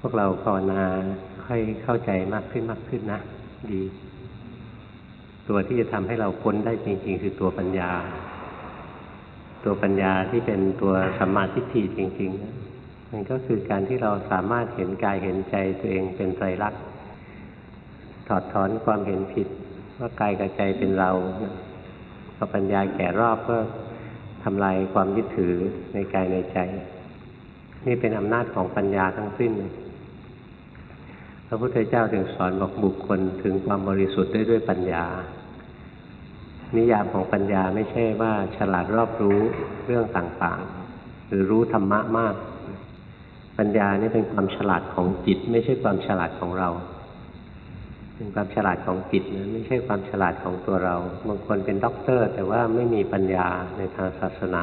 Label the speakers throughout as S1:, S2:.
S1: พวกเราภาวนาค่อยเข้าใจมากขึ้นมากขึ้นนะ ดี ตัวที่จะทำให้เราพ้นได้จริง ๆ คือตัวปัญญา ตัวปัญญาที่เป็นตัวสัมมาทิฏฐิจริงๆนะมันก็คือการที่เราสามารถเห็นกายเห็นใจตัวเองเป็นไตรลักษณ์ถอดถอนความเห็นผิด ว่ากายกับใจเป็นเราพอปัญญาแก่รอบก็ทำลายความยึดถือในกายในใจ นี่เป็นอำนาจของปัญญาทั้งสิ้นเลย พระพุทธเจ้าถึงสอนบอกบุคคลถึงความบริสุทธิ์ได้ด้วยปัญญา นิยามของปัญญาไม่ใช่ว่าฉลาดรอบรู้เรื่องต่างๆ หรือรู้ธรรมะมาก ปัญญานี่เป็นความฉลาดของจิต ไม่ใช่ความฉลาดของเราเป็นความฉลาดของจิตนะไม่ใช่ความฉลาดของตัวเรา บางคนเป็นด็อกเตอร์ แต่ว่าไม่มีปัญญาในทางศาสนา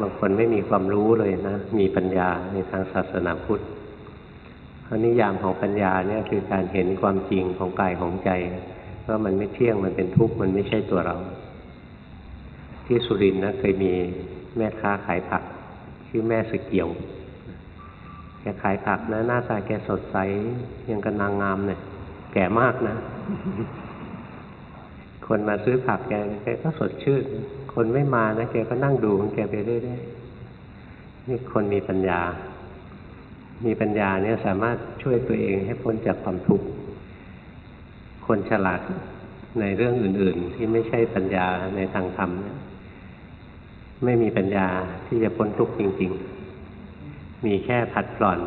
S1: บางคนไม่มีความรู้เลยนะ มีปัญญาในทางศาสนาพุทธ พระนิยามของปัญญาเนี่ยคือการเห็นความจริงของกายของใจว่ามันไม่เที่ยงมันเป็นทุกข์มันไม่ใช่ตัวเรา ที่สุรินทร์นะเคยมีแม่ค้าขายผัก ชื่อแม่สเกียวแกขายผักนะหน้าตาแกสดใสยังกับนางงามเนี่ยแก่มากนะ คนมาซื้อผักแกแกก็สดชื่น คนไม่มานะแกก็นั่งดูของแกไปเรื่อยๆนี่คนมีปัญญา มีปัญญาเนี่ยสามารถช่วยตัวเองให้พ้นจากความทุกข์คนฉลาดในเรื่องอื่น ๆ ที่ไม่ใช่ปัญญาในทางธรรมเนี่ยไม่มีปัญญาที่จะพ้นทุกข์จริง ๆ มีแค่ผัดผ่อน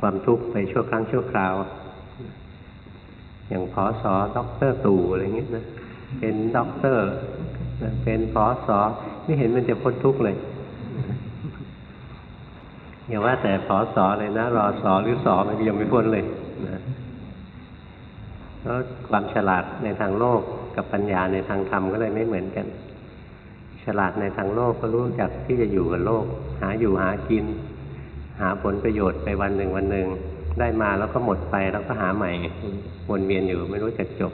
S1: ความทุกข์ไปชั่วครั้งชั่วคราว อย่างพอสอด็อกเตอร์ตู่อะไรเงี้ยนะเป็นด็อกเตอร์เป็นพอสอไม่เห็นมันจะพ้นทุกข์เลย อย่าว่าแต่พอสอเลยนะ รอสอหรือสอมันยังไม่พ้นเลยนะแล้วความฉลาดในทางโลกกับปัญญาในทางธรรมก็เลยไม่เหมือนกัน ฉลาดในทางโลกก็รู้จักที่จะอยู่กับโลก หาอยู่หากิน หาผลประโยชน์ไปวันหนึ่งวันหนึ่งได้มาแล้วก็หมดไปแล้วก็หาใหม่วนเวียนอยู่ไม่รู้จักจบ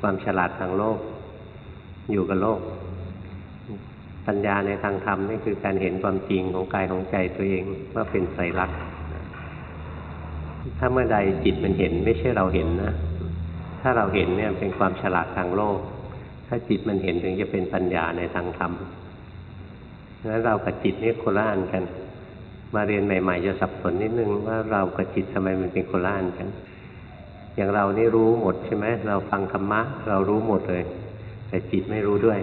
S1: ความฉลาดทางโลก อยู่กับโลก ปัญญาในทางธรรมนี่คือการเห็นความจริงของกายของใจตัวเองว่าเป็นไตรลักษณ์ถ้าเมื่อใดจิตมันเห็นไม่ใช่เราเห็นนะ ถ้าเราเห็นเนี่ยเป็นความฉลาดทางโลก ถ้าจิตมันเห็นถึงจะเป็นปัญญาในทางธรรมงั้นเรากับจิตนี่โคละอันกัน มาเรียนใหม่ๆจะสับสนนิดนึงว่าเรากับจิตทำไมมันเป็นโคละอันกัน อย่างเรานี่รู้หมดใช่ไหมเราฟังธรรมะเรารู้หมดเลย แต่จิตไม่รู้ด้วย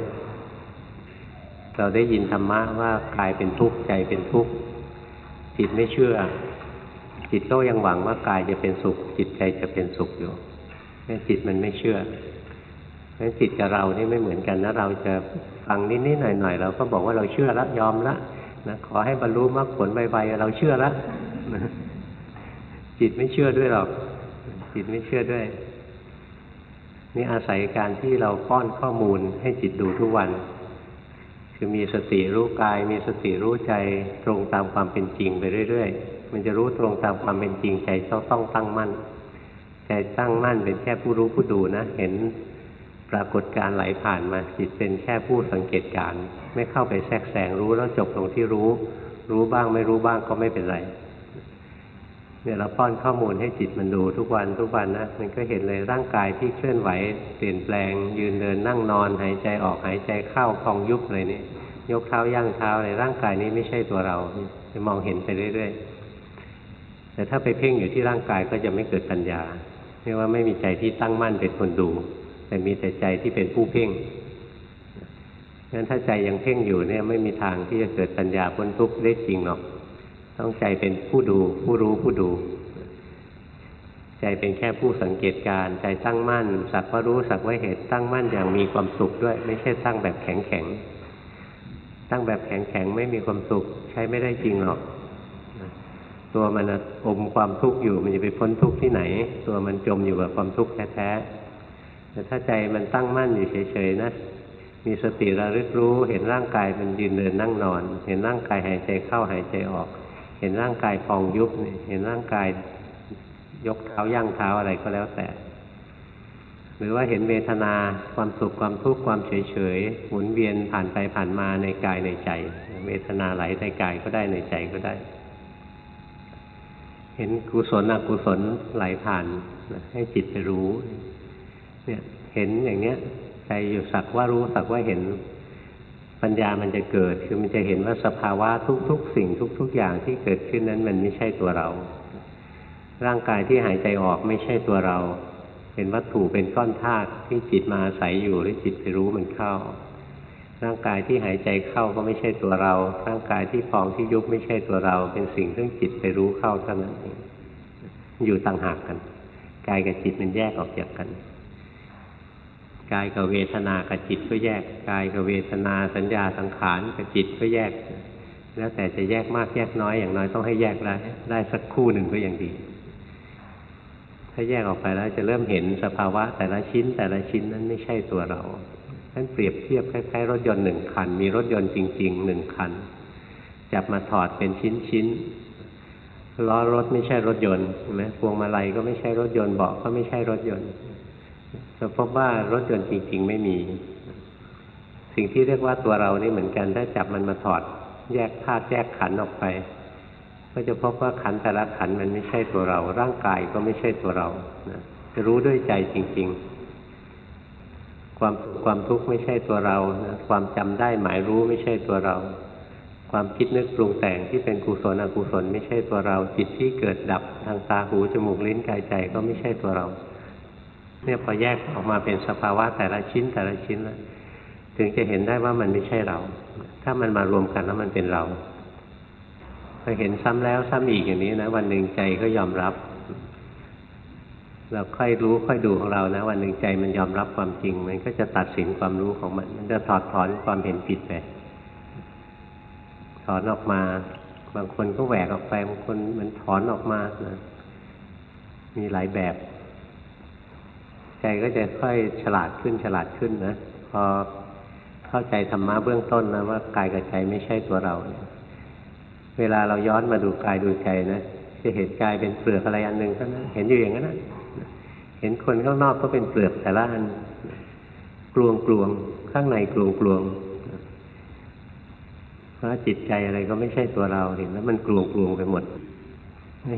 S1: เราได้ยินธรรมะว่ากายเป็นทุกข์ใจเป็นทุกข์จิตไม่เชื่อ จิตก็ยังหวังว่ากายจะเป็นสุข จิตใจจะเป็นสุขอยู่แต่จิตมันไม่เชื่อเพราะจิตกับเรานี่ไม่เหมือนกันนะเราจะฟังนิดๆหน่อยๆเราก็บอกว่าเราเชื่อล้วยอมแล้วนะขอให้บรรลุมรรคผลไวๆเราเชื่อแล้วนะจิตไม่เชื่อด้วยหรอกจิตไม่เชื่อด้วย นี่อาศัยการที่เราป้อนข้อมูลให้จิตดูทุกวัน คือมีสติรู้กาย มีสติรู้ใจตรงตามความเป็นจริงไปเรื่อยๆ มันจะรู้ตรงตามความเป็นจริงใจต้องต้องตั้งมั่น ใจตั้งมั่นเป็นแค่ผู้รู้ผู้ดูนะ เห็นปรากฏการไหลผ่านมาจิตเป็นแค่ผู้สังเกตการ ไม่เข้าไปแทรกแซงรู้แล้วจบตรงที่รู้ รู้บ้างไม่รู้บ้างก็ไม่เป็นไร เนี่ยเราป้อนข้อมูลให้จิตมันดูทุกวันทุกวันนะมันก็เห็นเลยร่างกายที่เคลื่อนไหว เปลี่ยนแปลง ยืนเดินนั่งนอนหายใจออกหายใจเข้าพองยุบเลยนี่ยกเท้าย่างเท้าในร่างกายนี้ไม่ใช่ตัวเราจะมองเห็นไปเรื่อยๆแต่ถ้าไปเพ่งอยู่ที่ร่างกายก็จะไม่เกิดปัญญาเรียกว่าไม่มีใจที่ตั้งมั่นเป็นคนดู แต่มีแต่ใจที่เป็นผู้เพ่งงั้นถ้าใจยังเพ่งอยู่เนี่ยไม่มีทางที่จะเกิดปัญญาพ้นทุกข์ได้จริงหรอก ต้องใจเป็นผู้ดู ผู้รู้ผู้ดู ใจเป็นแค่ผู้สังเกตการ ใจตั้งมั่น สักว่ารู้สักว่าเหตุตั้งมั่นอย่างมีความสุขด้วย ไม่ใช่ตั้งแบบแข็งแข็งตั้งแบบแข็งแข็งไม่มีความสุข ใช้ไม่ได้จริงหรอกตัวมันอมความทุกข์อยู่มันจะไปพ้นทุกข์ที่ไหน ตัวมันจมอยู่กับความทุกข์แท้ๆแต่ถ้าใจมันตั้งมั่นอยู่เฉยๆนะมีสติระลึกรู้ เห็นร่างกายมันยืนเดินนั่งนอน เห็นร่างกายหายใจเข้าหายใจออก เห็นร่างกายพองยุบเห็นร่างกายยกเท้าย่างเท้าอะไรก็แล้วแต่ หรือว่าเห็นเวทนาความสุขความทุกข์ความเฉยเฉยหมุนเวียนผ่านไปผ่านมาในกายในใจ เวทนาไหลในกายก็ได้ในใจก็ได้ เห็นกุศลอกุศลไหลผ่านให้จิตไปรู้ เนี่ยเห็นอย่างเนี้ยใจอยู่สักว่ารู้สักว่าเห็น ปัญญามันจะเกิดคือมันจะเห็นว่าสภาวะทุก ๆ สิ่งทุก ๆ อย่างที่เกิดขึ้นนั้นมันไม่ใช่ตัวเรา ร่างกายที่หายใจออกไม่ใช่ตัวเรา เป็นวัตถุเป็นก้อนธาตุที่จิตมาอาศัยอยู่หรือจิตไปรู้มันเข้า ร่างกายที่หายใจเข้าก็ไม่ใช่ตัวเรา ร่างกายที่ฟองที่ยุบไม่ใช่ตัวเรา เป็นสิ่งที่งจิตไปรู้เข้าเท่านั้นเองอยู่ต่างหากกันกายกับจิตมันแยกออกจากกัน กายกับเวทนากับจิตก็แยก กายกับเวทนาสัญญาสังขารกับจิตก็แยก แล้วแต่จะแยกมากแยกน้อยอย่างน้อยต้องให้แยกได้ได้สักคู่หนึ่งก็ยังดี ถ้าแยกออกไปแล้วจะเริ่มเห็นสภาวะแต่ละชิ้นแต่ละชิ้นนั้นไม่ใช่ตัวเราท่านเปรียบเทียบคล้ายๆรถยนต์หนึ่งคัน มีรถยนต์จริงๆหนึ่งคัน จับมาถอดเป็นชิ้นๆล้อรถไม่ใช่รถยนต์ใช่ไหมพวงมาลัยก็ไม่ใช่รถยนต์เบาะก็ไม่ใช่รถยนต์ จะพบว่ารถยนต์จริง ๆ ไม่มี สิ่งที่เรียกว่าตัวเรานี่เหมือนกันถ้าจับมันมาถอด แยกธาตุแยกขันออกไป ก็จะพบว่าขันแต่ละขันมันไม่ใช่ตัวเรา ร่างกายก็ไม่ใช่ตัวเรานะจะรู้ด้วยใจจริง ๆ ความความทุกข์ไม่ใช่ตัวเรานะความจำได้หมายรู้ไม่ใช่ตัวเรา ความคิดนึกปรุงแต่งที่เป็นกุศลอกุศลไม่ใช่ตัวเรา จิตที่เกิดดับทางตาหูจมูกลิ้นกายใจก็ไม่ใช่ตัวเรา เนี่ยพอแยกออกมาเป็นสภาวะแต่ละชิ้นแต่ละชิ้นแล้วถึงจะเห็นได้ว่ามันไม่ใช่เรา ถ้ามันมารวมกันแล้วมันเป็นเราพอเห็นซ้ำแล้วซ้ำอีกอย่างนี้นะวันหนึ่งใจก็ยอมรับ เราค่อยรู้ค่อยดูของเรานะ วันหนึ่งใจมันยอมรับความจริง มันก็จะตัดสินความรู้ของมัน มันจะถอดถอนความเห็นผิดไปถอนออกมา บางคนก็แหวกออกไปบางคนมันถอนออกมานะมีหลายแบบ ใจก็จะค่อยฉลาดขึ้นฉลาดขึ้นนะพอเข้าใจธรรมะเบื้องต้นนะว่ากายกับใจไม่ใช่ตัวเรา เวลาเราย้อนมาดูกายดูใจนะจะเห็นกายเป็นเปลือกอะไรอันหนึ่งเท่านั้นเห็นอยู่อย่างนั้นนะเห็นคนข้างนอกก็เป็นเปลือกแต่ละอันกลวงกลวงข้างในกลวงกลวงเพราะจิตใจอะไรก็ไม่ใช่ตัวเราเห็นแล้วมันกลวงกลวงไปหมด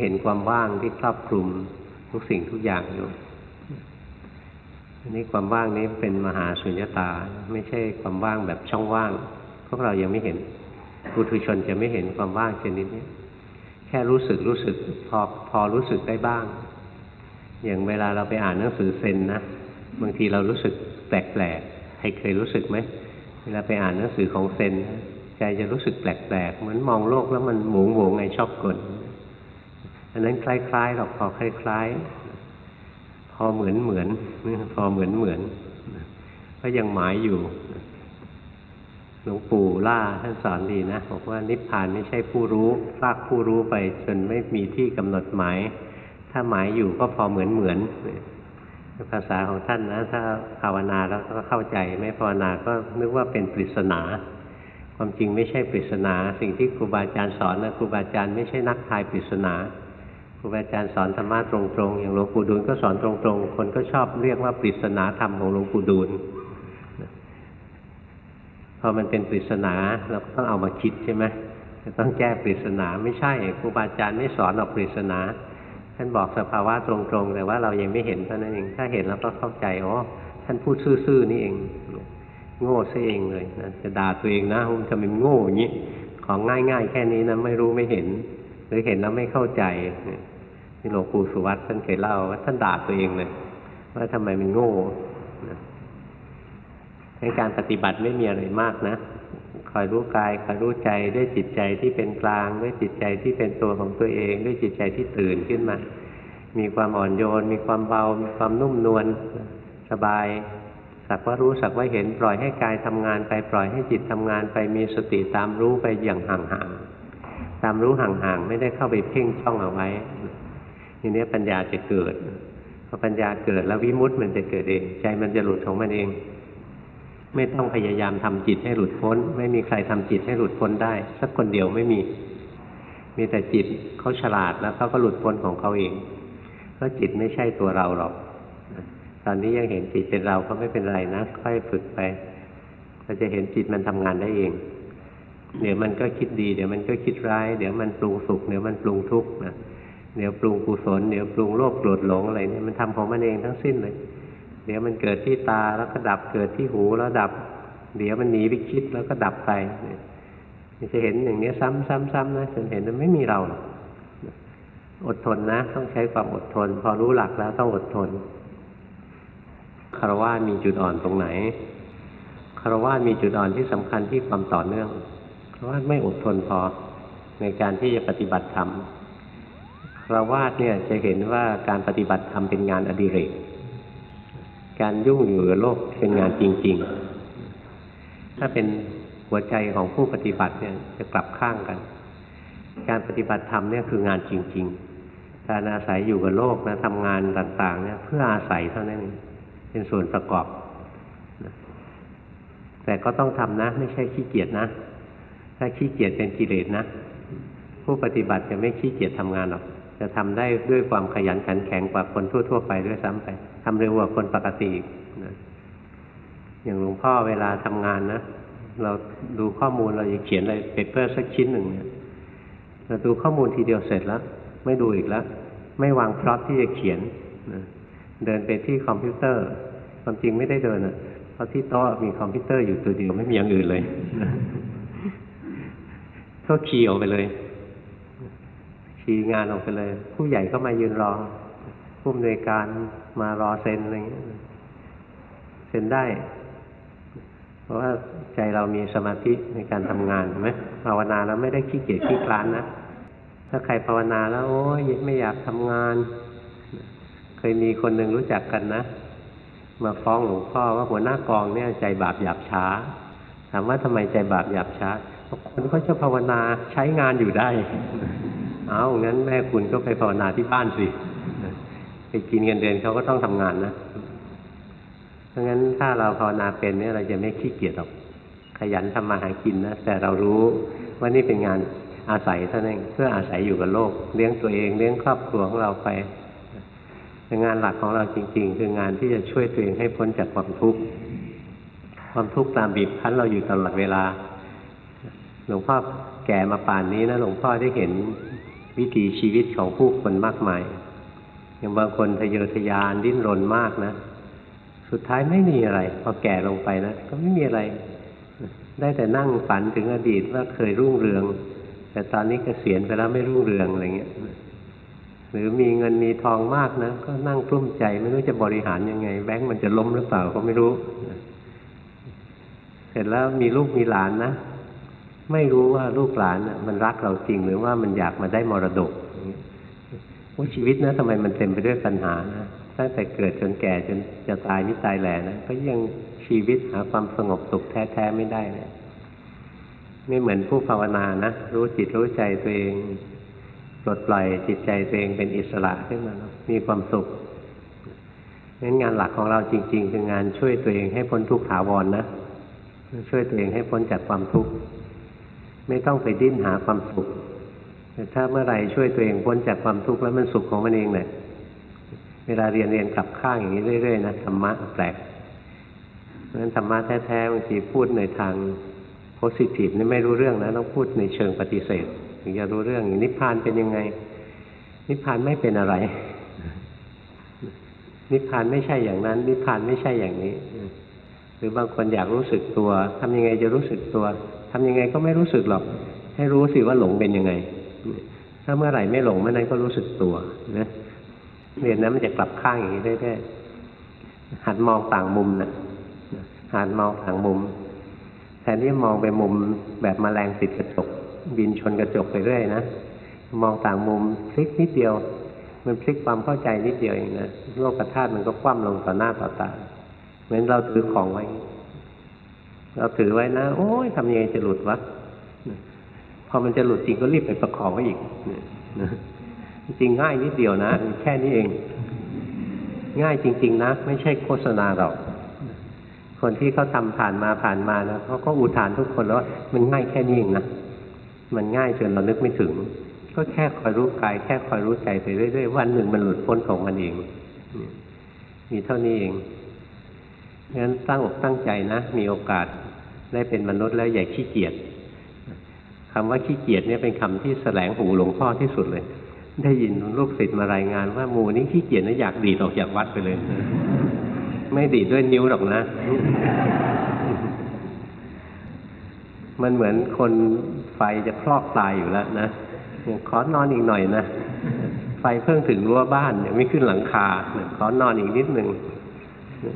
S1: เห็นความว่างที่ครอบคลุมทุกสิ่งทุกอย่างอยู่ นนี้ความว่างนี้เป็นมหาสุญญตา ไม่ใช่ความว่างแบบช่องว่าง พวกเรายังไม่เห็นปุถุชนจะไม่เห็นความว่างชนิดนี้แค่รู้สึกรู้สึกพอพอรู้สึกได้บ้าง อย่างเวลาเราไปอ่านหนังสือเซนนะบางทีเรารู้สึกแปลกๆใครเคยรู้สึกไหมเวลาไปอ่านหนังสือของเซนใจจะรู้สึกแปลกๆเหมือนมองโลกแล้วมันหมุงหวงไงชอบกลอันนั้นคล้ายๆหรอกพอคล้าย ๆ อเหมือนเหมือนพอเหมือนเหมือนก็ยังหมายอยู่หลวงปู่ล่าท่านสอนดีนะบอกว่านิพพานไม่ใช่ผู้รู้ฟากผู้รู้ไป จนไม่มีที่กำหนดหมาย ถ้าหมายอยู่ก็พอเหมือนเหมือนภาษาของท่านนะ ถ้าภาวนาแล้วก็เข้าใจ ไม่ภาวนาก็นึกว่าเป็นปริศนา ความจริงไม่ใช่ปริศนา สิ่งที่ครูบาอาจารย์สอนนะครูบาอาจารย์ไม่ใช่นักทายปริศนา ครูบาอาจารย์สอนธรรมะตรงๆ อย่างหลวงปู่ดูลก็สอนตรงๆ คนก็ชอบเรียกว่าปริศนาธรรมของหลวงปู่ดูลพอมันเป็นปริศนาเราก็ต้องเอามาคิดใช่ไหมจะต้องแก้ปริศนาไม่ใช่ครูบาอาจารย์ไม่สอนออกปริศนาท่านบอกสภาวะตรงๆ แต่ว่าเรายังไม่เห็นเท่านั้นเอง ถ้าเห็นแล้วก็เข้าใจอ๋อท่านพูดซื่อๆนี่เอง โง่ซะเองเลยนะจะด่าตัวเองนะมันจะเป็นโง่อย่างนี้ของง่ายๆ แค่นี้นะไม่รู้ไม่เห็น หรือเห็นแล้วไม่เข้าใจ ที่หลวงปู่สุวัตท่านเคยเล่าว่าท่านด่าตัวเองเลยว่าทำไมมันโง่ในการปฏิบัติไม่มีอะไรมากนะคอยรู้กายคอยรู้ใจด้วยจิตใจที่เป็นกลางด้วยจิตใจที่เป็นตัวของตัวเอง ด้วยจิตใจที่ตื่นขึ้นมา มีความอ่อนโยน มีความเบา มีความนุ่มนวลสบายสักว่ารู้สักว่าเห็นปล่อยให้กายทำงานไปปล่อยให้จิตทำงานไปมีสติตามรู้ไปอย่างห่างๆตามรู้ห่างๆไม่ได้เข้าไปเพ่งช่องเอาไว้ ทีนี้ปัญญาจะเกิดพอปัญญาเกิดแล้ววิมุตต์มันจะเกิดเอง ใจมันจะหลุดของมันเอง ไม่ต้องพยายามทำจิตให้หลุดพ้น ไม่มีใครทำจิตให้หลุดพ้นได้ สักคนเดียวไม่มี มีแต่จิตเขาฉลาดแล้วเขาก็หลุดพ้นของเขาเองเพราะจิตไม่ใช่ตัวเราหรอกตอนนี้ยังเห็นจิตเป็นเราก็ไม่เป็นไรนะค่อยฝึกไปเราจะเห็นจิตมันทำงานได้เอง เดี๋ยวมันก็คิดดี เดี๋ยวมันก็คิดร้าย เดี๋ยวมันปรุงสุขเดี๋ยวมันปรุงทุกข์นะ เดี๋ยวปรุงกุศลเดี๋ยวปรุงโลภโกรธหลงอะไรเนี่ยมันทำของมันเองทั้งสิ้นเลย เดี๋ยวมันเกิดที่ตาแล้วก็ดับเกิดที่หูแล้วดับ เดี๋ยวมันหนีไปคิดแล้วก็ดับไปเนี่จะเห็นอย่างนี้ซ้ำๆๆนะจนเห็นว่าไม่มีเราอดทนนะ ต้องใช้ความอดทน พอรู้หลักแล้วต้องอดทนคารวะมีจุดอ่อนตรงไหนคารวะมีจุดอ่อนที่สำคัญที่ความต่อเนื่องคารวะไม่อดทนพอในการที่จะปฏิบัติธรรม คารวะเนี่ยจะเห็นว่าการปฏิบัติธรรมเป็นงานอดิเรก การยุ่งอยู่กับโลกเป็นงานจริง ๆ ถ้าเป็นหัวใจของผู้ปฏิบัติเนี่ยจะกลับข้างกัน การปฏิบัติธรรมเนี่ยคืองานจริง ๆ การอาศัยอยู่กับโลกนะทำงานต่างๆเนี่ยเพื่ออาศัยเท่านั้นเองเป็นส่วนประกอบ แต่ก็ต้องทำนะ ไม่ใช่ขี้เกียจนะ ถ้าขี้เกียจเป็นกิเลสนะ ผู้ปฏิบัติจะไม่ขี้เกียจทำงานหรอก จะทำได้ด้วยความขยันขันแข็งกว่าคนทั่ว ๆ ไปด้วยซ้ำไปทำเร็วกว่าคนปกตินะอย่างหลวงพ่อเวลาทำงานนะเราดูข้อมูลเราจะเขียนอะไร paper สักชิ้นหนึ่งเนี่ยเราดูข้อมูลทีเดียวเสร็จแล้ว ไม่ดูอีกแล้ว ไม่วางพร้อมที่จะเขียนนะเดินไปที่คอมพิวเตอร์ ความจริงไม่ได้เดินอะราะที่โต๊ะมีคอมพิวเตอร์อยู่ตัวเดียวไม่มีอย่างอื่นเลยก็คีย์ออกไปเลย คีงานออกไปเลย ผู้ใหญ่ก็มายืนรอ ผู้อำนวยการมารอเซ็นอะไรเงี้ยเซ็นได้ เพราะว่าใจเรามีสมาธิในการทำงานใช่ไหมภาวนาแล้วไม่ได้ขี้เกียจขี้คลานนะถ้าใครภาวนาแล้วโอ้ยไม่อยากทำงาน เคยมีคนหนึ่งรู้จักกันนะมาฟ้องหลวงพ่อว่าหัวหน้ากองเนี่ยใจบาปหยาบช้า ถามว่าทำไมใจบาปหยาบช้าคนเขาจะภาวนาใช้งานอยู่ได้ เอางั้นแม่คุณก็ไปภาวนาที่บ้านสิไปกินเงินเดือนเขาก็ต้องทำงานนะเพราะงั้นถ้าเราภาวนาเป็นเนี่ยเราจะไม่ขี้เกียจหรอกขยันทำมาหากินนะแต่เรารู้ว่านี่เป็นงานอาศัยเท่านั้นเพื่ออาศัยอยู่กับโลก เลี้ยงตัวเองเลี้ยงครอบครัวของเราไปงานหลักของเราจริง ๆ คืองานที่จะช่วยตัวเองให้พ้นจากความทุกข์ความทุกข์ตามบีบคั้นเราอยู่ตลอดเวลา หลวงพ่อแก่มาป่านนี้นะหลวงพ่อได้เห็น วิถีชีวิตของผู้คนมากมายอย่างบางคนทะเยอทะยานดิ้นรนมากนะ สุดท้ายไม่มีอะไร พอแก่ลงไปนะก็ไม่มีอะไร ได้แต่นั่งฝันถึงอดีตว่าเคยรุ่งเรือง แต่ตอนนี้กเกษียณไปแล้วไม่รุ่งเรืองอะไรเงี้ยหรือมีเงินมีทองมากนะก็นั่งกลุ้มใจ ไม่รู้จะบริหารยังไง แบงก์มันจะล้มหรือเปล่าก็ไม่รู้ เสร็จแล้วมีลูกมีหลานนะ ไม่รู้ว่าลูกหลานมันรักเราจริงหรือว่ามันอยากมาได้มรดกว่าชีวิตนะทำไมมันเต็มไปด้วยปัญหานะตั้งแต่เกิดจนแก่จนจะตายนิตายแหล่นะก็ยังชีวิตหาความสงบสุขแท้ๆไม่ได้เลยไม่เหมือนผู้ภาวนานะรู้จิตรู้ใจตัวเองปลดปล่อยจิตใจตัวเองเป็นอิสระขึ้นมามีความสุขงั้นงานหลักของเราจริง ๆ คืองานช่วยตัวเองให้พ้นทุกข์ถาวรนนะช่วยตัวเองให้พ้นจากความทุกข์ ไม่ต้องไปดิ้นหาความสุขแต่ถ้าเมื่อไหร่ช่วยตัวเองพ้นจากความทุกข์แล้วมันสุขของมันเองเลยเวลาเรียนเรียนกลับข้างอย่างนี้เรื่อยๆนะธรรมะแปลกเพราะฉะนั้นธรรมะแท้ๆบางทีพูดในทางโพสิทีฟนี่ไม่รู้เรื่องนะต้องพูดในเชิงปฏิเสธถึงจะรู้เรื่องนิพพานเป็นยังไง นิพพานไม่เป็นอะไร นิพพานไม่ใช่อย่างนั้น นิพพานไม่ใช่อย่างนี้ หรือบางคนอยากรู้สึกตัวทำยังไงจะรู้สึกตัว ทำยังไงก็ไม่รู้สึกหรอก ให้รู้สิว่าหลงเป็นยังไง ถ้าเมื่อไหร่ไม่หลงเมื่อนั้นก็รู้สึกตัวนะเรียนนั้นมันจะกลับข้างอย่างนี้ได้ๆหัดมองต่างมุมนะหัดมองต่างมุม แทนที่มองไปมุมแบบมแมลงติดกระจก บินชนกระจกไปเรื่อยนะมองต่างมุมพลิกนิดเดียว มันพลิกความเข้าใจนิดเดียวเองนะโลกธาตุมันก็คว่ำลงต่อหน้าต่อตาเหมือนเราถือของไว้ เราถือไว้นะ โอ้ยทำยังไงจะหลุดวะพอมันจะหลุดจริงก็รีบไปประคองไว้อีกจริงง่ายนิดเดียวนะ แค่นี้เอง ง่ายจริง ๆ นะ ไม่ใช่โฆษณาหรอก คนที่เขาทำผ่านมาผ่านมานะเขาก็อุทานทุกคนแล้ว มันง่ายแค่นี้เองนะมันง่ายจนเรานึกไม่ถึง ก็แค่คอยรู้กาย แค่คอยรู้ใจไปเรื่อยๆวันหนึ่งมันหลุดพ้นของมันเองมีเท่านี้เอง งั้นตั้งอกตั้งใจนะ มีโอกาสได้เป็นมนุษย์แล้วอย่าขี้เกียจคำว่าขี้เกียจเนี่ยเป็นคำที่แสลงหูหลวงพ่อที่สุดเลย ได้ยินลูกศิษย์มารายงานว่าหมูนี้ขี้เกียจนะอยากดีดออกจากวัดไปเลย ไม่ดีดด้วยนิ้วหรอกนะ มันเหมือนคนไฟจะคลอกตายอยู่แล้วนะขอนอนอีกหน่อยนะไฟเพิ่งถึงรั้วบ้านยังไม่ขึ้นหลังคาขอนอนอีกนิดหนึ่ง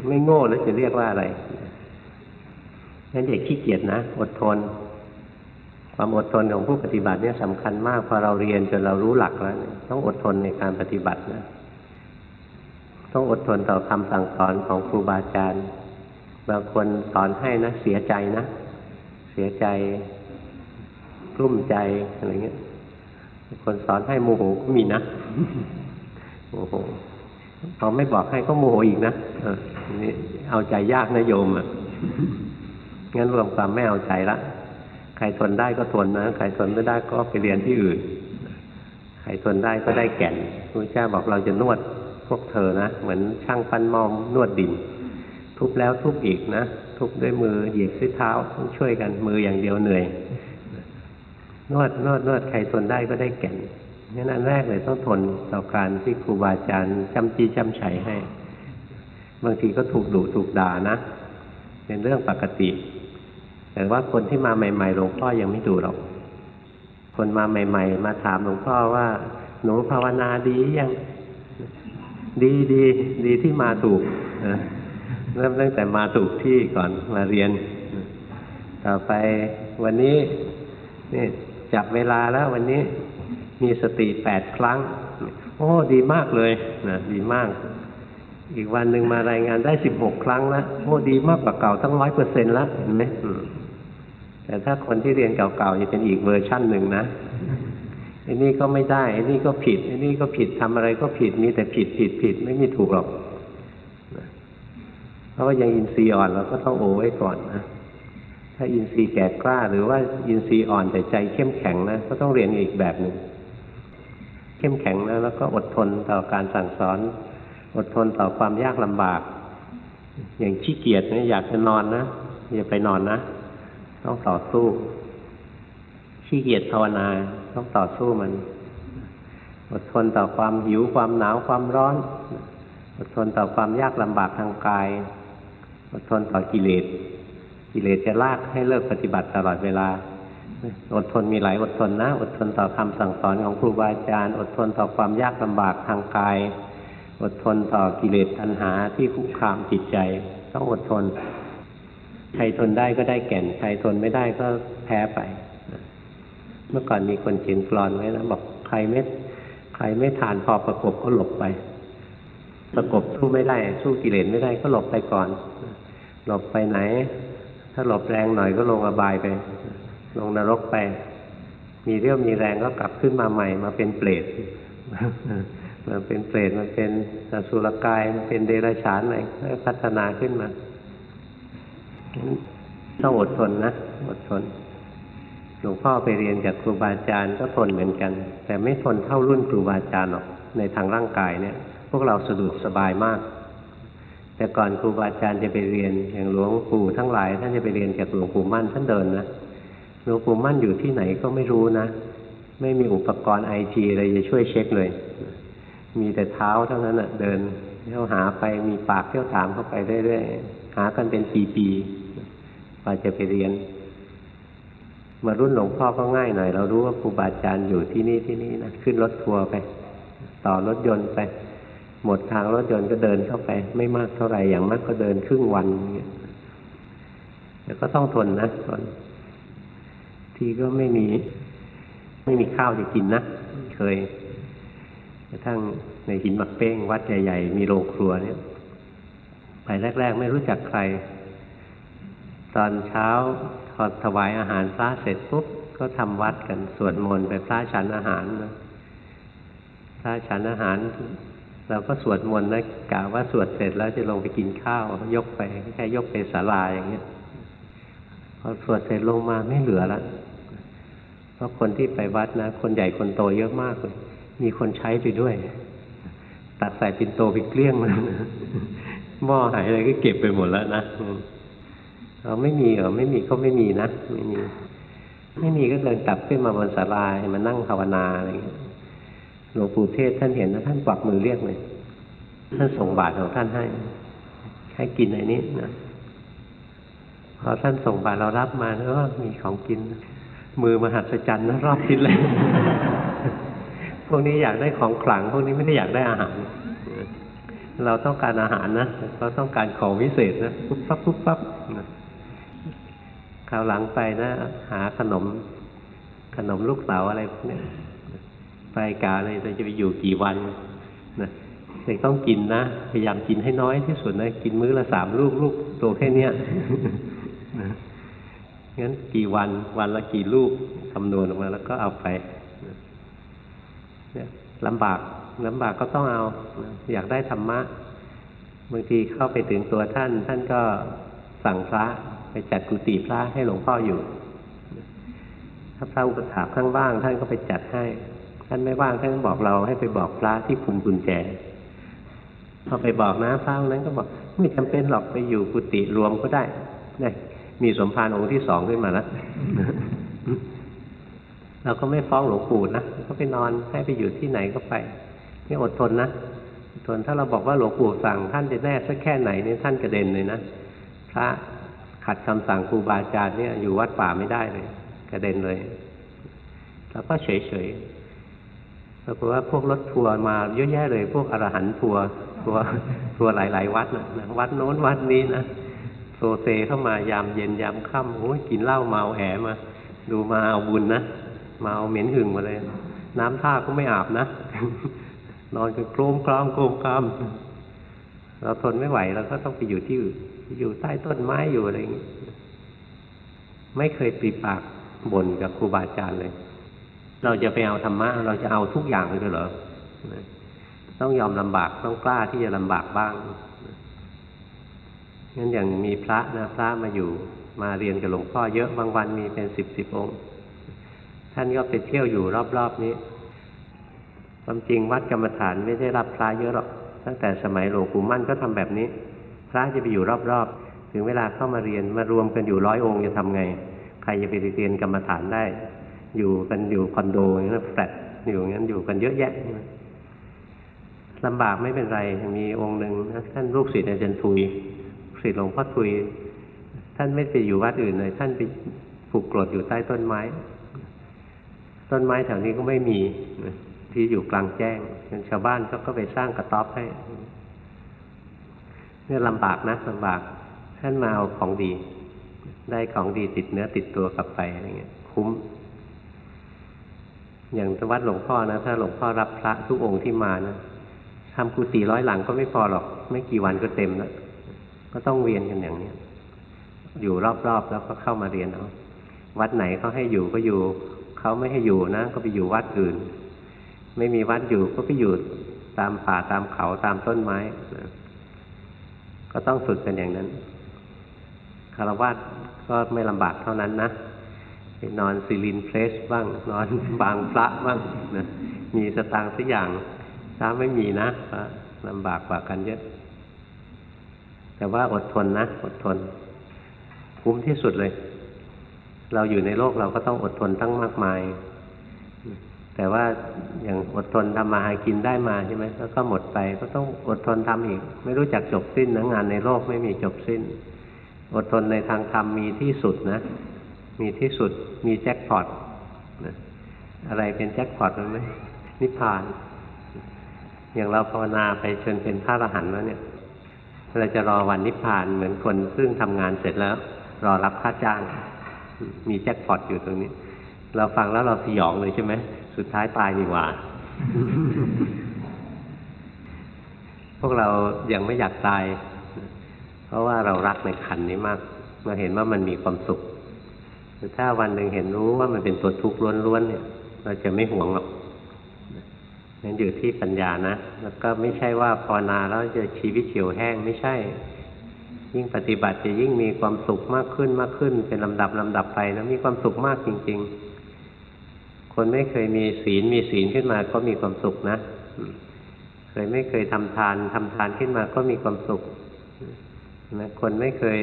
S1: ไม่โง่แล้วจะเรียกว่าอะไรงั้นเด็กขี้เกียจนะ อดทน ความอดทนของผู้ปฏิบัติเนี่ยสำคัญมาก พอเราเรียนจนเรารู้หลักแล้ว ต้องอดทนในการปฏิบัตินะ ต้องอดทนต่อคำสั่งสอนของครูบาอาจารย์ บางคนสอนให้นะ เสียใจนะ เสียใจกลุ้มใจอะไรเงี้ย คนสอนให้โมโหก็มีนะโมโหพอไม่บอกให้ก็โมโหอีกนะ นี่เอาใจยากนะโยมอะงั้นรวมความไม่เอาใจละใครทนได้ก็ทนนะใครทนไม่ได้ก็ไปเรียนที่อื่น ใครทนได้ก็ได้แก่นพระเจ้าบอกเราจะนวดพวกเธอนะเหมือนช่างปั้นมอมนวดดิน ทุบแล้วทุบอีกนะทุบด้วยมือเหยียบด้วยเท้าต้องช่วยกันมืออย่างเดียวเหนื่อย นวดนวดนวดใครทนได้ก็ได้แก่นงั้นอันแรกเลยต้องทนต่อการที่ครูบาอาจารย์จำจีจำชัยให้ บางทีก็ถูกดุถูกด่านะ เป็นเรื่องปกติ แต่ว่าคนที่มาใหม่ๆหลวงพ่อยังไม่ดูหรอก คนมาใหม่ ๆ มาถามหลวงพ่อว่า หนูภาวนาดียังดีดีดีที่มาถูกเริ่มตั้งแต่มาถูกที่ก่อนมาเรียน ต่อไปวันนี้นี่จับเวลาแล้ววันนี้มีสติแปดครั้ง โอ้ ดีมากเลยนะดีมาก อีกวันหนึ่งมารายงานได้สิบหกครั้งแล้วโอ้ดีมากกว่าเก่าตั้งร้อยเปอร์เซ็นต์แล้วเห็นไหมแต่ถ้าคนที่เรียนเก่าๆจะเป็นอีกเวอร์ชั่นหนึ่งนะไอ้นี่ก็ไม่ได้ไอ้นี่ก็ผิดไอ้นี่ก็ผิดทำอะไรก็ผิดมีแต่ผิดผิดผิดไม่มีถูกหรอกเพราะว่ายังอินทรีย์อ่อนเราก็ต้องโอ๋ไว้ก่อนนะถ้าอินทรีย์แก่กล้า หรือว่าอินทรีย์อ่อนแต่ใจเข้มแข็งนะก็ต้องเรียนอีกแบบหนึ่งเข้มแข็งนะแล้วก็อดทนต่อการสั่งสอน อดทนต่อความยากลำบาก อย่างขี้เกียจเนี่ยอยากจะนอนนะอย่าไปนอนนะ ต้องต่อสู้ขี้เกียจภาวนาต้องต่อสู้มัน อดทนต่อความหิวความหนาวความร้อน อดทนต่อความยากลำบากทางกาย อดทนต่อกิเลสกิเลสจะลากให้เลิกปฏิบัติตลอดเวลา อดทนมีหลายอดทนนะ อดทนต่อคำสั่งสอนของครูบาอาจารย์ อดทนต่อความยากลำบากทางกาย อดทนต่อกิเลสตัณหาที่คุกคามจิตใจ ต้องอดทน ใครทนได้ก็ได้แก่น ใครทนไม่ได้ก็แพ้ไป เมื่อก่อนมีคนเขียนกรอนไว้นะบอกใครไม่ใครไม่ทานพอประกบก็หลบไป ประกบสู้ไม่ได้สู้กิเลสไม่ได้ก็หลบไปก่อน หลบไปไหน ถ้าหลบแรงหน่อยก็ลงอบายไป ลงนรกไป มีเรี่ยวมีแรงก็กลับขึ้นมาใหม่มาเป็นเปรต มาเป็นเปรตมาเป็นสุรกายมาเป็นเดรัจฉานอะไรพัฒนาขึ้นมาต้องอดทนนะอดทนหลวงพ่อไปเรียนจากครูบาอาจารย์ก็ทนเหมือนกัน แต่ไม่ทนเท่ารุ่นครูบาอาจารย์หรอกในทางร่างกายเนี่ย พวกเราสะดวกสบายมาก แต่ก่อนครูบาอาจารย์จะไปเรียนอย่างหลวงปู่ทั้งหลายท่านจะไปเรียนจากหลวงปู่มั่นท่านเดินนะหลวงปู่มั่นอยู่ที่ไหนก็ไม่รู้นะ ไม่มีอุปกรณ์ไอทีอะไรจะช่วยเช็คเลย มีแต่เท้าเท่านั้นอะ เดินเที่ยวหาไปมีปากเที่ยวถามเข้าไปเรื่อยๆหากันเป็นปีๆพอจะไปเรียน มารุ่นหลวงพ่อก็ง่ายหน่อย เรารู้ว่าครูบาอาจารย์อยู่ที่นี่ที่นี่นะขึ้นรถทัวร์ไป ต่อรถยนต์ไป หมดทางรถยนต์ก็เดินเข้าไป ไม่มากเท่าไหร่อย่างมากก็เดินครึ่งวันเงี้ยแล้วก็ต้องทนนะทนทีก็ไม่มี ไม่มีข้าวจะกินนะเคย ระทั่งในหินหมักเป้ง วัดใหญ่ๆ มีโรงครัวเนี่ยไปแรก ๆ ไม่รู้จักใคร ตอนเช้าพอถวายอาหารพระเสร็จปุ๊บก็ทำวัดกันสวดมนต์ไปพระฉันอาหารนะพระฉันอาหาร เราก็สวดมนต์นะกะว่าสวดเสร็จแล้วจะลงไปกินข้าว ยกไปแค่ยกไปศาลาอย่างเงี้ยพอสวดเสร็จลงมาไม่เหลือละเพราะคนที่ไปวัดนะ คนใหญ่คนโตเยอะมากเลย มีคนใช้ไปด้วย ตัดใส่ปินโตไปเกลี้ยงเลยหม้อหายอะไรก็เก็บไปหมดแล้วนะเราไม่มีเหรอไม่มีก็ไม่มีนะไม่มี ไม่มีก็เดินกลับขึ้นมาบนศาลาให้มานั่งภาวนาอะไรเงี้ยหลวงปู่เทศท่านเห็นนะท่านกวักมือเรียกเลยท่านส่งบาตรของท่านให้ให้กินในนี้นะพอท่านส่งบาตรเรารับมาแล้วมีของกิน มือมหัศจรรย์นะรอบทิศเลย วกนี้อยากได้ของขลัง พวกนี้ไม่ได้อยากได้อาหาร เราต้องการอาหารนะเราต้องการของวิเศษนะปุ๊บปั๊บปุ๊บปั๊บคราวหลังไปนะ หาขนม ขนมลูกเต๋าอะไรพวกนี้ไปกาเลยเราจะไปอยู่กี่วันนะเด็กต้องกินนะ พยายามกินให้น้อยที่สุดนะ กินมื้อละสามลูกลูกตัวแค่เนี้ยงั้นกี่วันวันละกี่ลูกคำนวณออกมาแล้วก็เอาไป ลำบากลำบากก็ต้องเอา อยากได้ธรรมะบางทีเข้าไปถึงตัวท่าน ท่านก็สั่งพระไปจัดกุฏิพระให้หลวงพ่ออยู่ ถ้าพระอุปถาข้างว่าง ท่านก็ไปจัดให้ ท่านไม่ว่างท่านบอกเราให้ไปบอกพระที่คุณกุญแจพอไปบอกนะพระนั้นก็บอกไม่จำเป็นหรอกไปอยู่กุฏิรวมก็ได้นี่มีสมภารองค์ที่สองขึ้นมาแล้ว เราก็ไม่ฟ้องหลวงปู่นะก็ไปนอนให้ไปอยู่ที่ไหนก็ไปนี่อดทนนะอดทนถ้าเราบอกว่าหลวงปู่สั่งท่านจะแน่สักแค่ไหนนี่ท่านกระเด็นเลยนะพระขัดคำสั่งครูบาอาจารย์เนี่ยอยู่วัดป่าไม่ได้เลย กระเด็นเลยแล้วก็เฉยเฉยปรากฏว่าพวกรถทัวร์มาเยอะแยะเลย พวกอรหันทัวร์ทัวร์ทัวร์หลาย ๆ วัดนะวัดโน้นวัดนี้นะโซเซเข้ามายามเย็นยามค่ำโอ้ยกินเหล้าเมาแหมา ดูมาเอาบุญนะ มาเอาเหม็นหึงมาเลย น้ำท่าก็ไม่อาบนะ นอนกันโครมครามโครมครามเราทนไม่ไหวเราก็ต้องไปอยู่ที่อื่นอยู่ใต้ต้นไม้อยู่อะไรอย่างนี้ไม่เคยปีปากบ่นกับครูบาอาจารย์เลย เราจะไปเอาธรรมะเราจะเอาทุกอย่างเลยเหรอต้องยอมลำบากต้องกล้าที่จะลำบากบ้างงั้นอย่างมีพระนะพระมาอยู่มาเรียนกับหลวงพ่อเยอะบางวันมีเป็นสิบสิบองค์ ท่านก็ไปเที่ยวอยู่รอบๆนี้ความจริงวัดกรรมฐานไม่ได้รับพระเยอะหรอก ตั้งแต่สมัยหลวงปู่มั่นก็ทำแบบนี้ พระจะไปอยู่รอบๆ ถึงเวลาเข้ามาเรียนมารวมกันอยู่ร้อยองค์จะทำไง ใครจะไปเรียนกรรมฐานได้ อยู่กันอยู่คอนโดอย่างนั้นแฟลตอยู่อย่างนั้นอยู่กันเยอะแยะลำบากไม่เป็นไรมีองค์หนึ่งท่านลูกศิษย์อาจารย์ทุยศิษย์หลวงพ่อทุย ท่านไม่ไปอยู่วัดอื่นเลย ท่านไปผูกกรดอยู่ใต้ต้นไม้ ต้นไม้แถวนี้ก็ไม่มีที่อยู่กลางแจ้งชาวบ้านก็ก็ไปสร้างกระต๊อบให้เนี่ยลำบากนะลำบากท่านมาเอาของดี ได้ของดีติดเนื้อติดตัวกลับไปอะไรเงี้ย คุ้ม อย่างวัดหลวงพ่อนะถ้าหลวงพ่อรับพระทุกองค์ที่มานะทำกุฏิร้อยหลังก็ไม่พอหรอก ไม่กี่วันก็เต็มแล้วก็ต้องเวียนกันอย่างนี้อยู่รอบๆแล้วก็เข้ามาเรียนเอาวัดไหนเขาให้อยู่ก็อยู่ เขาไม่ให้อยู่นะ ก็ไปอยู่วัดอื่น ไม่มีวัดอยู่ก็ไปอยู่ตามป่าตามเขาตามต้นไม้นะก็ต้องฝึกกันอย่างนั้นคารวะก็ไม่ลำบากเท่านั้นนะไปนอนซิลินเพลสบ้าง นอนบางพระบ้างนะมีสตางค์สักอย่างถ้าไม่มีนะลำบากกว่ากันเยอะ แต่ว่าอดทนนะ อดทนคุ้มที่สุดเลย เราอยู่ในโลกเราก็ต้องอดทนตั้งมากมาย แต่ว่าอย่างอดทนทำมาหากินได้มาใช่ไหมแล้วก็หมดไปก็ต้องอดทนทำอีก ไม่รู้จักจบสิ้นนะงานในโลกไม่มีจบสิ้น อดทนในทางธรรมมีที่สุดนะ มีที่สุดมีแจ็คพอตนะอะไรเป็นแจ็คพอตรู้ไหมนิพพาน อย่างเราภาวนาไปจนเป็นพระอรหันต์แล้วเนี่ยเราจะรอวันนิพพานเหมือนคนซึ่งทำงานเสร็จแล้ว รอรับค่าจ้าง มีแจ็คพอตอยู่ตรงนี้ เราฟังแล้วเราสยองเลยใช่ไหมสุดท้ายตายดีกว่า พวกเรายังไม่อยากตาย เพราะว่าเรารักในขันนี้มากเราเห็นว่ามันมีความสุขถ้าวันหนึ่งเห็นรู้ว่ามันเป็นตัวทุกข์ล้วนๆเนี่ย เราจะไม่ห่วงหรอกนั่นอยู่ที่ปัญญานะ แล้วก็ไม่ใช่ว่าภาวนาแล้วจะชีวิตเฉียวแห้งไม่ใช่ ยิ่งปฏิบัติจะยิ่งมีความสุขมากขึ้นมากขึ้น เป็นลำดับลำดับไปนะมีความสุขมากจริง ๆ คนไม่เคยมีศีลมีศีลขึ้นมาก็มีความสุขนะเคยไม่เคยทำทานทำทานขึ้นมาก็มีความสุขนะคนไม่เคย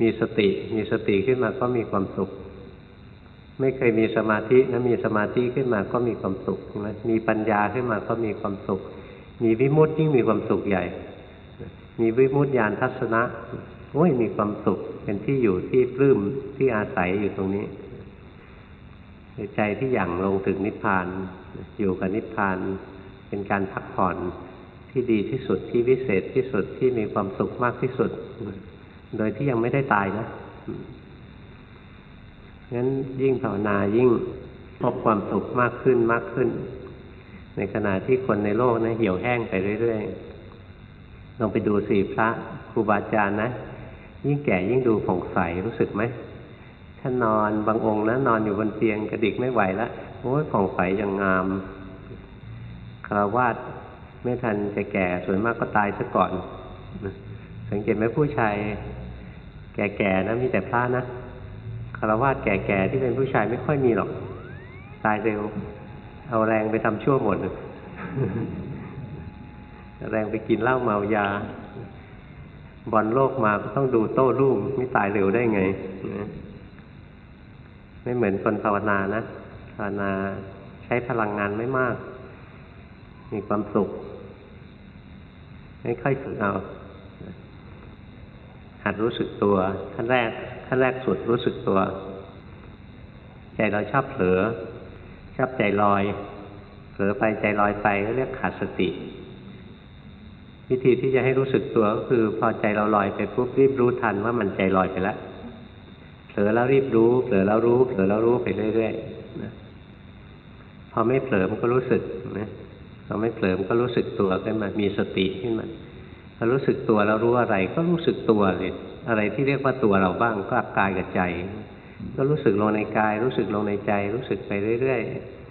S1: มีสติ มีสติขึ้นมาก็มีความสุข ไม่เคยมีสมาธินะมีสมาธิขึ้นมาก็มีความสุขใช่ไหมมีปัญญาขึ้นมาก็มีความสุข มีวิมุตติยิ่งมีความสุขใหญ่ มีวิมุตติญาณทัศนะโอ้ยมีความสุขเป็นที่อยู่ที่ปลื้มที่อาศัยอยู่ตรงนี้ใจที่หยั่งลงถึงนิพพาน อยู่กับนิพพานเป็นการพักผ่อนที่ดีที่สุดที่วิเศษที่สุดที่มีความสุขมากที่สุด โดยที่ยังไม่ได้ตายนะงั้นยิ่งภาวนายิ่งพบความสุขมากขึ้นมากขึ้น ในขณะที่คนในโลกนะเหี่ยวแห้งไปเรื่อยๆ ลองไปดูสิพระครูบาอาจารย์นะ ยิ่งแก่ยิ่งดูผ่องใสรู้สึกไหมท่านนอนบางองค์นะนอนอยู่บนเตียงกระดิกไม่ไหวแล้วโอ้ยผ่องใสอย่างงามคารวาสไม่ทันจะแก่ส่วนมากก็ตายซะก่อน สังเกตไหมผู้ชายแก่ๆนะมีแต่พระนะคารวาสแก่ๆที่เป็นผู้ชายไม่ค่อยมีหรอก ตายเร็ว เอาแรงไปทำชั่วหมด แรงไปกินเหล้าเมายา บอลโลกมาก็ต้องดูโต้รุ่งไม่ตายเร็วได้ไงไม่เหมือนคนภาวนานะภาวนาใช้พลังงานไม่มาก มีความสุข ไม่ค่อยฝึกเอาหัดรู้สึกตัวขั้นแรกขั้นแรกสุดรู้สึกตัว ใจเราชอบเผลอชอบใจลอยเผลอไปใจลอยไปก็เรียกขาดสติ วิธีที่จะให้รู้สึกตัวก็คือพอใจเราลอยไปปุ๊บรีบรู้ทันว่ามันใจลอยไปแล้วเผลอแล้วรีบรู้เผลอแล้วรู้เผลอแล้วรู้ไปเรื่อยๆนะพอไม่เผลอมันก็รู้สึกนะพอไม่เผลอมันก็รู้สึกตัวขึ้นมามีสติขึ้นมาพอรู้สึกตัวแล้วรู้อะไร ก็รู้สึกตัวเลยอะไรที่เรียกว่าตัวเราบ้างก็กายกับใจ ก็รู้สึกลงในกาย รู้สึกลงในใจ รู้สึกไปเรื่อย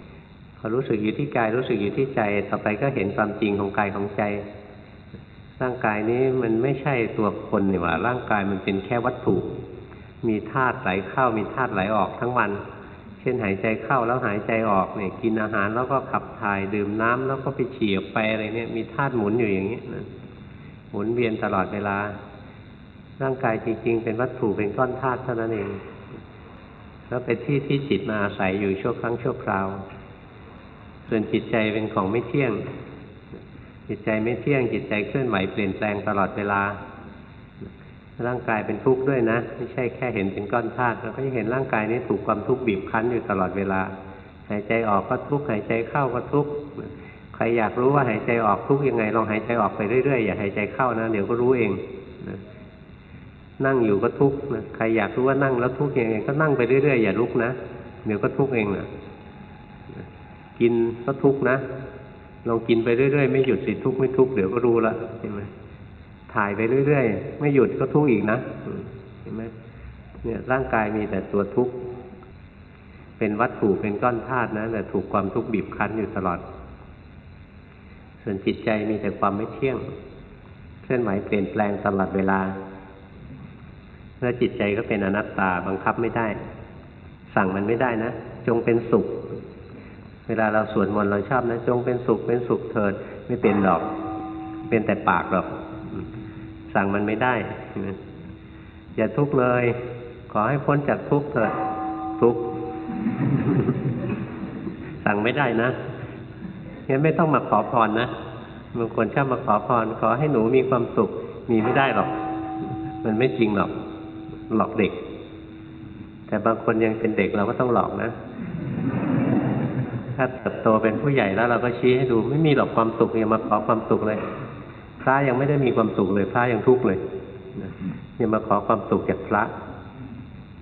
S1: ๆพอรู้สึกอยู่ที่กายรู้สึกอยู่ที่ใจ ต่อไปก็เห็นความจริงของกายของใจ ร่างกายนี้มันไม่ใช่ตัวคนนี่หว่า ร่างกายมันเป็นแค่วัตถุ มีธาตุไหลเข้ามีธาตุไหลออกทั้งวัน เช่นหายใจเข้าแล้วหายใจออกเนี่ยกินอาหารแล้วก็ขับถ่ายดื่มน้ำแล้วก็ไปฉี่ออกไปอะไรเนี่ยมีธาตุหมุนอยู่อย่างนี้นะหมุนเวียนตลอดเวลา ร่างกายจริง ๆ เป็นวัตถุเป็นก้อนธาตุเท่านั้นเองแล้วเป็นที่ที่จิตมาอาศัยอยู่ชั่วครั้งชั่วคราว ส่วนจิตใจเป็นของไม่เที่ยง จิตใจไม่เที่ยงจิตใจเคลื่อนไหวเปลี่ยนแปลงตลอดเวลา ร่างกายเป็นทุกข์ด้วยนะ ไม่ใช่แค่เห็นเป็นก้อนธาตุเราก็จะเห็นร่างกายนี้ถูกความทุกข์บีบคั้นอยู่ตลอดเวลา หายใจออกก็ทุกข์หายใจเข้าก็ทุกข์ใครอยากรู้ว่าหายใจออกทุกข์ยังไงลองหายใจออกไปเรื่อยๆอย่าหายใจเข้านะเดี๋ยวก็รู้เองนะนั่งอยู่ก็ทุกข์นะใครอยากรู้ว่านั่งแล้วทุกข์ยังไงก็นั่งไปเรื่อยๆอย่าลุกนะเดี๋ยวก็ทุกข์เองนะกินก็ทุกข์นะ ลองกินไปเรื่อยๆไม่หยุดสิทุกข์ไม่ทุกข์เดี๋ยวก็รู้ละเห็นไหมถ่ายไปเรื่อยๆไม่หยุดก็ทุกข์อีกนะเห็นไหมเนี่ยร่างกายมีแต่ตัวทุกข์เป็นวัตถุเป็นก้อนธาตุนะแต่ถูกความทุกข์บีบคั้นอยู่ตลอด ส่วนจิตใจมีแต่ความไม่เที่ยงเคลื่อนไหวเปลี่ยนแปลงตลอดเวลาแล้วจิตใจก็เป็นอนัตตาบังคับไม่ได้ สั่งมันไม่ได้นะ จงเป็นสุข เวลาเราสวดมนต์เราชอบนะจงเป็นสุขเป็นสุขเถิดไม่เป็นหรอก เป็นแต่ปากหรอก สั่งมันไม่ได้อย่าทุกข์เลย ขอให้พ้นจากทุกข์เถิดทุกข์สั่งไม่ได้นะงั้นไม่ต้องมาขอพรนะบางคนชอบมาขอพร ขอให้หนูมีความสุข มีไม่ได้หรอก มันไม่จริงหรอก หลอกเด็ก แต่บางคนยังเป็นเด็กเราก็ต้องหลอกนะ ถ้าเติบโตเป็นผู้ใหญ่แล้วเราก็ชี้ให้ดูไม่มีหรอกความสุขอย่ามาขอความสุขเลย พระยังไม่ได้มีความสุขเลย พระยังทุกข์เลยอย่ามาขอความสุขจากพระ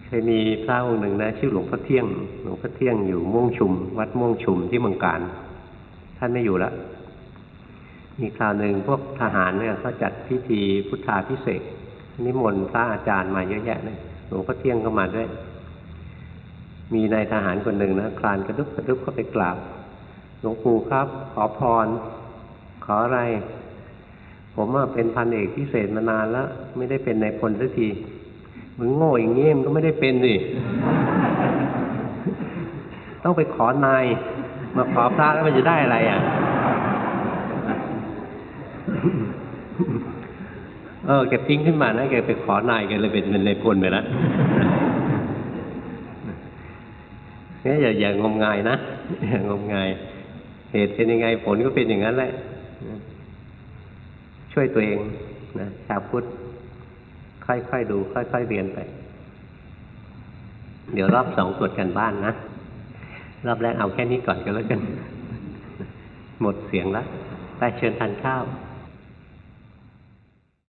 S1: เคยมีพระองค์หนึ่งนะชื่อหลวงพ่อเที่ยง หลวงพ่อเที่ยงอยู่ม่วงชุม วัดม่วงชุมที่เมืองการ ท่านไม่อยู่แล้วมีคราวหนึ่งพวกทหารเนี่ยเขาจัดพิธีพุทธาพิเศษนิมนต์พระอาจารย์มาเยอะแยะเลยหลวงพ่อเที่ยงก็มาด้วย มีนายทหารคนหนึ่งนะคลานกระดุกกระดุกเข้าไปกราบหลวงปู่ครับ ขอพร ขออะไร ผมว่าเป็นพันเอกพิเศษมานานแล้ว ไม่ได้เป็นนายพลสักทีมึงโง่อย่างงี้มันก็ไม่ได้เป็นสิต้องไปขอนาย มาขอพระแล้วมันจะได้อะไรอะเออแกทิ้งขึ้นมานะแกไปขอนายแกเลยเป็นเป็นในพลไปแล้ว เนี่อย่าอย่างงมงายนะอย่างงมงาย เหตุเป็นยังไงผลก็เป็นอย่างนั้นแหละช่วยตัวเองนะชาวพุทธค่อยๆดู ค่อยๆเรียนไป เดี๋ยวรอบสองตรวจกันบ้านนะ รอบแรกเอาแค่นี้ก่อนก็แล้วกัน หมดเสียงแล้วไปเชิญทานข้าว